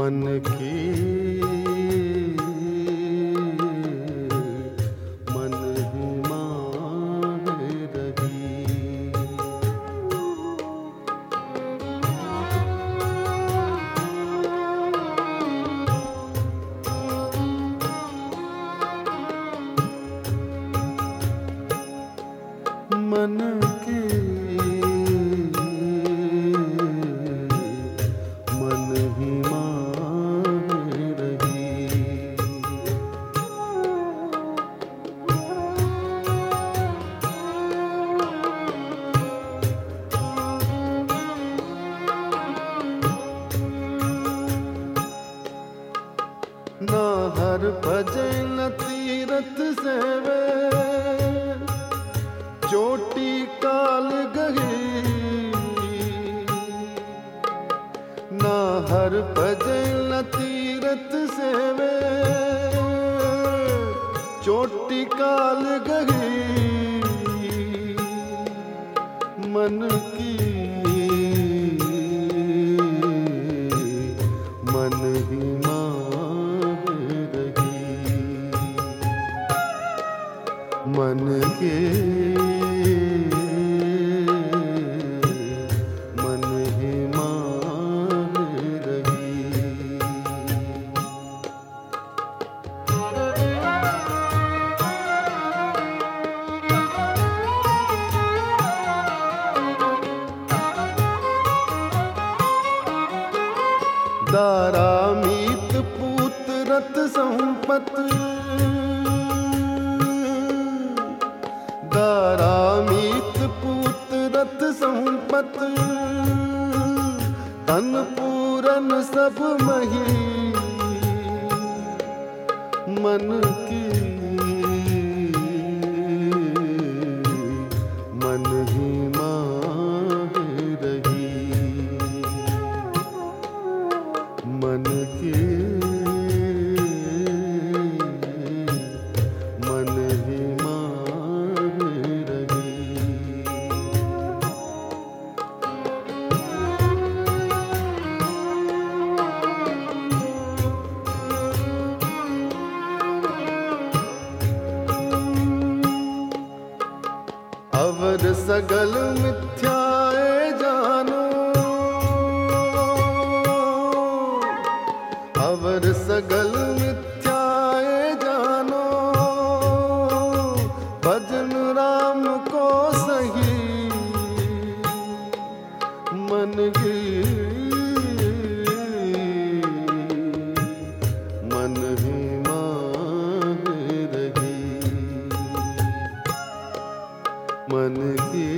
मन की हर भजन तीरथ सेवे। चोटी काल गही ना हर भजन तीरथ सेवे। चोटी काल गही मन की रत संपत। दारा मीत पूत रत संपत। तन पूरन सब मही। मन की सगल मिथ्याए जानो। अवर सगल मिथ्याए जानो। भजन राम को सही। मन की मन की।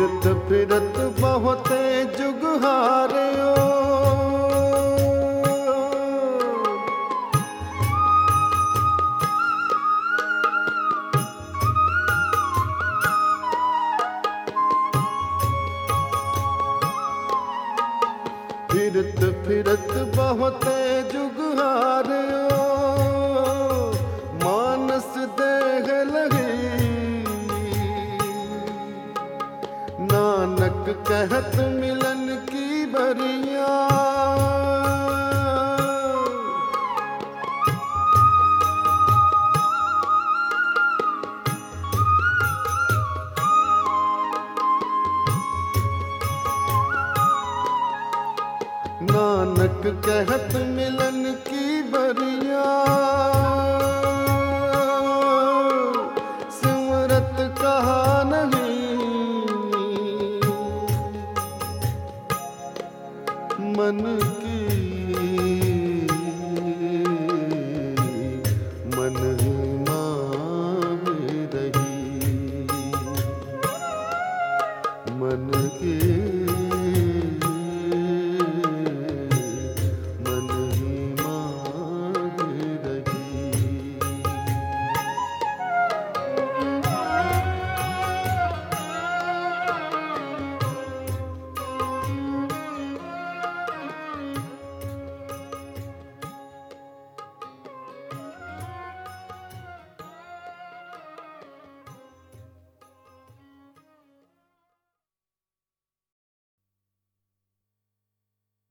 फिरत फिरत बहुते जुग हारियो फिरत फिरत बहुत जुगार मानस देह लगी। नानक कहत मिलन की बरिया। नानक कहत मिलन की बरिया। सिमरत कहा नहीं। मन की मन ही रही। मन की